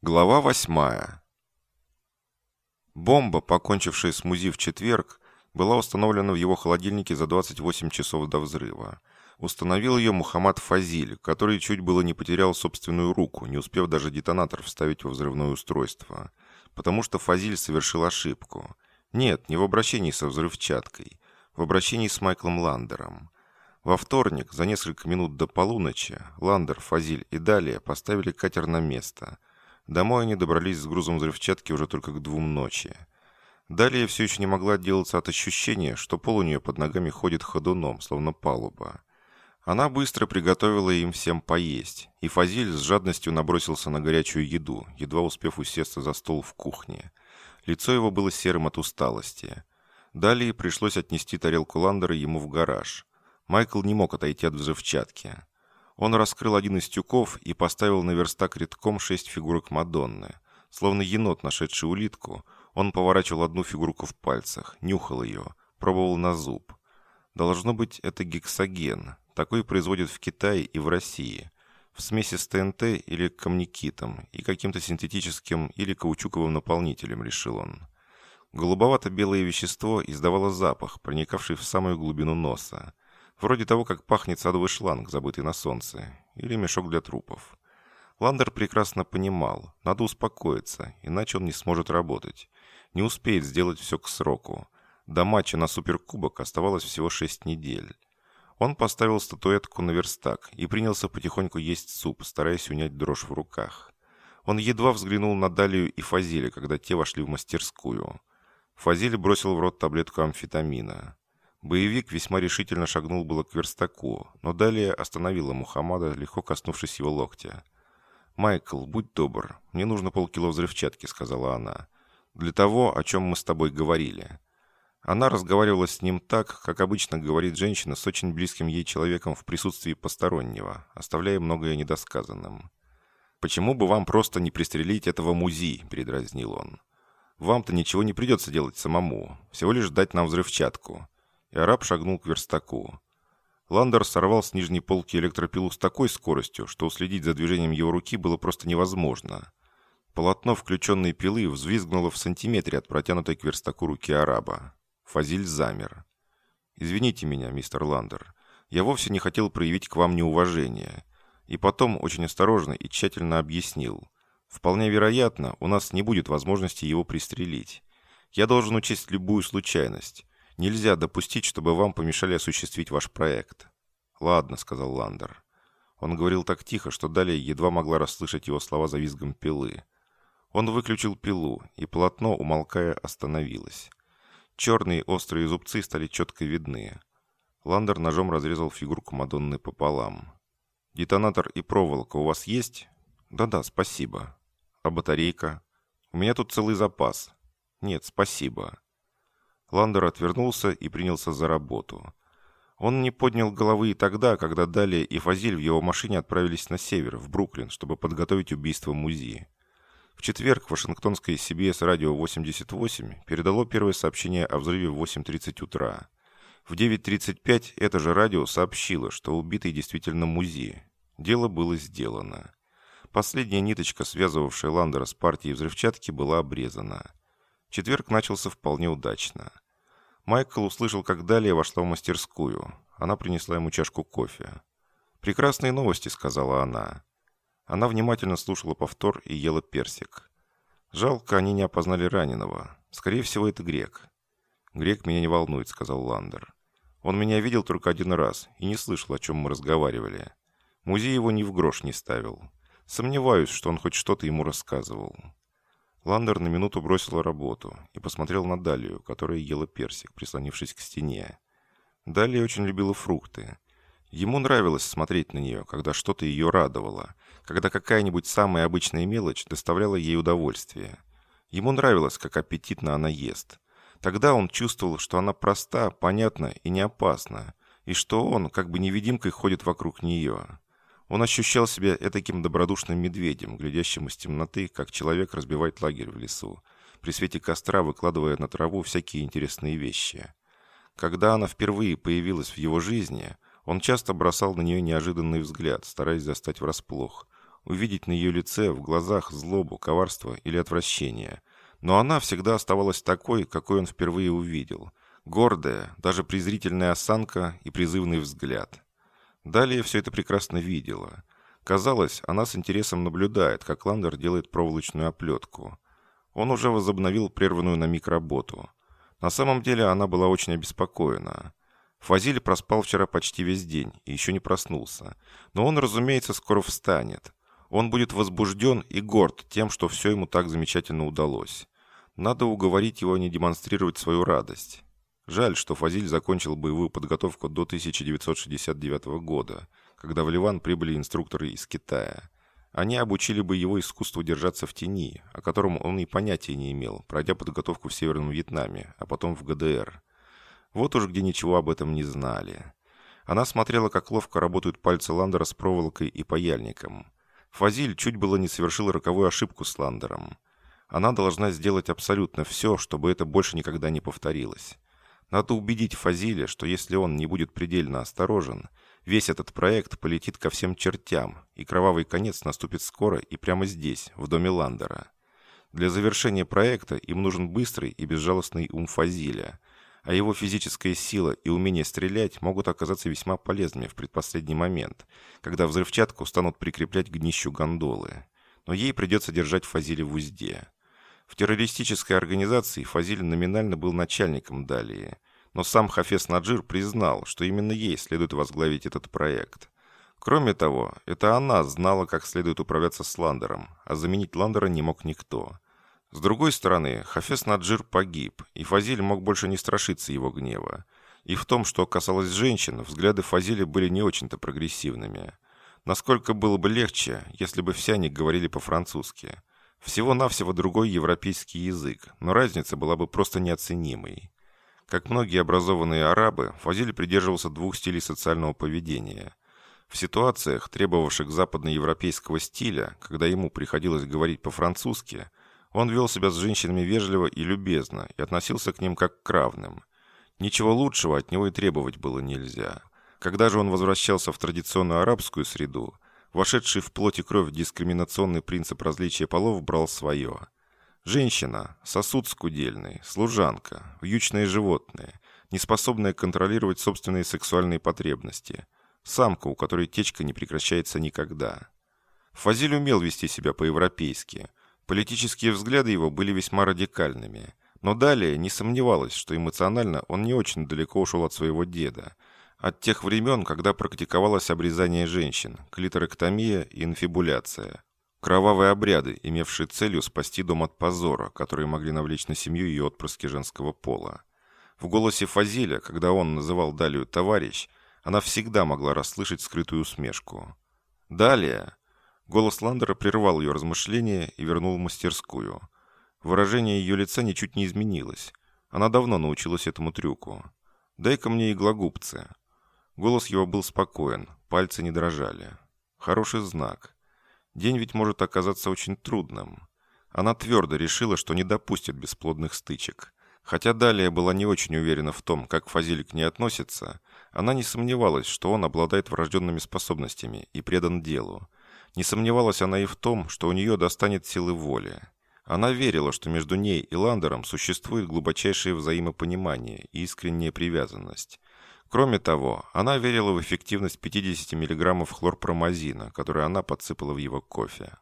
Глава восьмая. Бомба, покончившая с МУЗИ в четверг, была установлена в его холодильнике за 28 часов до взрыва. Установил ее Мухаммад Фазиль, который чуть было не потерял собственную руку, не успев даже детонатор вставить во взрывное устройство. Потому что Фазиль совершил ошибку. Нет, не в обращении со взрывчаткой, в обращении с Майклом Ландером. Во вторник, за несколько минут до полуночи, Ландер, Фазиль и далее поставили катер на место – Домой они добрались с грузом взрывчатки уже только к двум ночи. Далее все еще не могла отделаться от ощущения, что пол у нее под ногами ходит ходуном, словно палуба. Она быстро приготовила им всем поесть, и Фазиль с жадностью набросился на горячую еду, едва успев усесться за стол в кухне. Лицо его было серым от усталости. Далее пришлось отнести тарелку Ландера ему в гараж. Майкл не мог отойти от взрывчатки. Он раскрыл один из тюков и поставил на верстак редком шесть фигурок Мадонны. Словно енот, нашедший улитку, он поворачивал одну фигурку в пальцах, нюхал ее, пробовал на зуб. Должно быть, это гексоген. Такой производят в Китае и в России. В смеси с ТНТ или камникитом и каким-то синтетическим или каучуковым наполнителем, решил он. Голубовато-белое вещество издавало запах, проникавший в самую глубину носа. Вроде того, как пахнет садовый шланг, забытый на солнце, или мешок для трупов. Ландер прекрасно понимал, надо успокоиться, иначе он не сможет работать. Не успеет сделать все к сроку. До матча на Суперкубок оставалось всего шесть недель. Он поставил статуэтку на верстак и принялся потихоньку есть суп, стараясь унять дрожь в руках. Он едва взглянул на Далию и Фазиля, когда те вошли в мастерскую. Фазиль бросил в рот таблетку амфетамина. Боевик весьма решительно шагнул было к верстаку, но далее остановила Мухаммада, легко коснувшись его локтя. «Майкл, будь добр, мне нужно полкило взрывчатки», — сказала она. «Для того, о чем мы с тобой говорили». Она разговаривала с ним так, как обычно говорит женщина с очень близким ей человеком в присутствии постороннего, оставляя многое недосказанным. «Почему бы вам просто не пристрелить этого музи?» – передразнил он. «Вам-то ничего не придется делать самому, всего лишь дать нам взрывчатку и араб шагнул к верстаку. Ландер сорвал с нижней полки электропилу с такой скоростью, что уследить за движением его руки было просто невозможно. Полотно включенной пилы взвизгнуло в сантиметре от протянутой к верстаку руки араба. Фазиль замер. «Извините меня, мистер Ландер. Я вовсе не хотел проявить к вам неуважение». И потом очень осторожно и тщательно объяснил. «Вполне вероятно, у нас не будет возможности его пристрелить. Я должен учесть любую случайность. Нельзя допустить, чтобы вам помешали осуществить ваш проект». «Ладно», — сказал Ландер. Он говорил так тихо, что далее едва могла расслышать его слова за визгом пилы. Он выключил пилу, и полотно, умолкая, остановилось. Черные острые зубцы стали четко видны. Ландер ножом разрезал фигурку Мадонны пополам. «Детонатор и проволока у вас есть?» «Да-да, спасибо». «А батарейка?» «У меня тут целый запас». «Нет, спасибо». Ландер отвернулся и принялся за работу. Он не поднял головы и тогда, когда Далия и Фазиль в его машине отправились на север, в Бруклин, чтобы подготовить убийство Музи. В четверг Вашингтонское CBS радио 88 передало первое сообщение о взрыве в 8.30 утра. В 9.35 это же радио сообщило, что убитый действительно Музи. Дело было сделано. Последняя ниточка, связывавшая Ландера с партией взрывчатки, была обрезана. Четверг начался вполне удачно. Майкл услышал, как Далия вошла в мастерскую. Она принесла ему чашку кофе. «Прекрасные новости», — сказала она. Она внимательно слушала повтор и ела персик. «Жалко, они не опознали раненого. Скорее всего, это грек». «Грек меня не волнует», — сказал Ландер. «Он меня видел только один раз и не слышал, о чем мы разговаривали. Музей его ни в грош не ставил. Сомневаюсь, что он хоть что-то ему рассказывал». Ландер на минуту бросил работу и посмотрел на Далию, которая ела персик, прислонившись к стене. Далия очень любила фрукты. Ему нравилось смотреть на нее, когда что-то ее радовало, когда какая-нибудь самая обычная мелочь доставляла ей удовольствие. Ему нравилось, как аппетитно она ест. Тогда он чувствовал, что она проста, понятна и не опасна, и что он, как бы невидимкой, ходит вокруг нее. Он ощущал себя этаким добродушным медведем, глядящим из темноты, как человек разбивает лагерь в лесу, при свете костра выкладывая на траву всякие интересные вещи. Когда она впервые появилась в его жизни, он часто бросал на нее неожиданный взгляд, стараясь застать врасплох. увидеть на ее лице, в глазах злобу, коварство или отвращение. Но она всегда оставалась такой, какой он впервые увидел. Гордая, даже презрительная осанка и призывный взгляд. Далее все это прекрасно видела. Казалось, она с интересом наблюдает, как Ландер делает проволочную оплетку. Он уже возобновил прерванную на миг работу. На самом деле она была очень обеспокоена. Фазиль проспал вчера почти весь день и еще не проснулся. Но он, разумеется, скоро встанет. Он будет возбужден и горд тем, что все ему так замечательно удалось. Надо уговорить его не демонстрировать свою радость. Жаль, что Фазиль закончил боевую подготовку до 1969 года, когда в Ливан прибыли инструкторы из Китая. Они обучили бы его искусству держаться в тени, о котором он и понятия не имел, пройдя подготовку в Северном Вьетнаме, а потом в ГДР. Вот уж где ничего об этом не знали. Она смотрела, как ловко работают пальцы Ландера с проволокой и паяльником. Фазиль чуть было не совершил роковую ошибку с Ландером. Она должна сделать абсолютно все, чтобы это больше никогда не повторилось. Надо убедить Фазиля, что если он не будет предельно осторожен, весь этот проект полетит ко всем чертям, и кровавый конец наступит скоро и прямо здесь, в доме Ландера. Для завершения проекта им нужен быстрый и безжалостный ум Фазиля, а его физическая сила и умение стрелять могут оказаться весьма полезными в предпоследний момент, когда взрывчатку станут прикреплять к днищу гондолы. Но ей придется держать Фазиля в узде. В террористической организации Фазиль номинально был начальником Далии, но сам Хафес Наджир признал, что именно ей следует возглавить этот проект. Кроме того, это она знала, как следует управляться с Ландером, а заменить Ландера не мог никто – с другой стороны, Хафес Наджир погиб, и Фазиль мог больше не страшиться его гнева. И в том, что касалось женщин, взгляды Фазиля были не очень-то прогрессивными. Насколько было бы легче, если бы все они говорили по-французски. Всего-навсего другой европейский язык, но разница была бы просто неоценимой. Как многие образованные арабы, Фазиль придерживался двух стилей социального поведения. В ситуациях, требовавших западноевропейского стиля, когда ему приходилось говорить по-французски – он вел себя с женщинами вежливо и любезно и относился к ним как к равным. Ничего лучшего от него и требовать было нельзя. Когда же он возвращался в традиционную арабскую среду, вошедший в плоть и кровь дискриминационный принцип различия полов брал свое. Женщина – сосуд скудельный, служанка, вьючное животное, неспособная контролировать собственные сексуальные потребности, самка, у которой течка не прекращается никогда. Фазиль умел вести себя по-европейски – Политические взгляды его были весьма радикальными. Но далее не сомневалась, что эмоционально он не очень далеко ушел от своего деда. От тех времен, когда практиковалось обрезание женщин, клиторэктомия и инфибуляция. Кровавые обряды, имевшие целью спасти дом от позора, которые могли навлечь на семью ее отпрыски женского пола. В голосе Фазиля, когда он называл Далию «товарищ», она всегда могла расслышать скрытую усмешку. Далее, Голос Ландера прервал ее размышления и вернул в мастерскую. Выражение ее лица ничуть не изменилось. Она давно научилась этому трюку. «Дай-ка мне иглогубцы». Голос его был спокоен, пальцы не дрожали. Хороший знак. День ведь может оказаться очень трудным. Она твердо решила, что не допустит бесплодных стычек. Хотя далее была не очень уверена в том, как Фазиль к ней относится, она не сомневалась, что он обладает врожденными способностями и предан делу, не сомневалась она и в том, что у нее достанет силы воли. Она верила, что между ней и Ландером существует глубочайшее взаимопонимание и искренняя привязанность. Кроме того, она верила в эффективность 50 мг хлорпромазина, который она подсыпала в его кофе.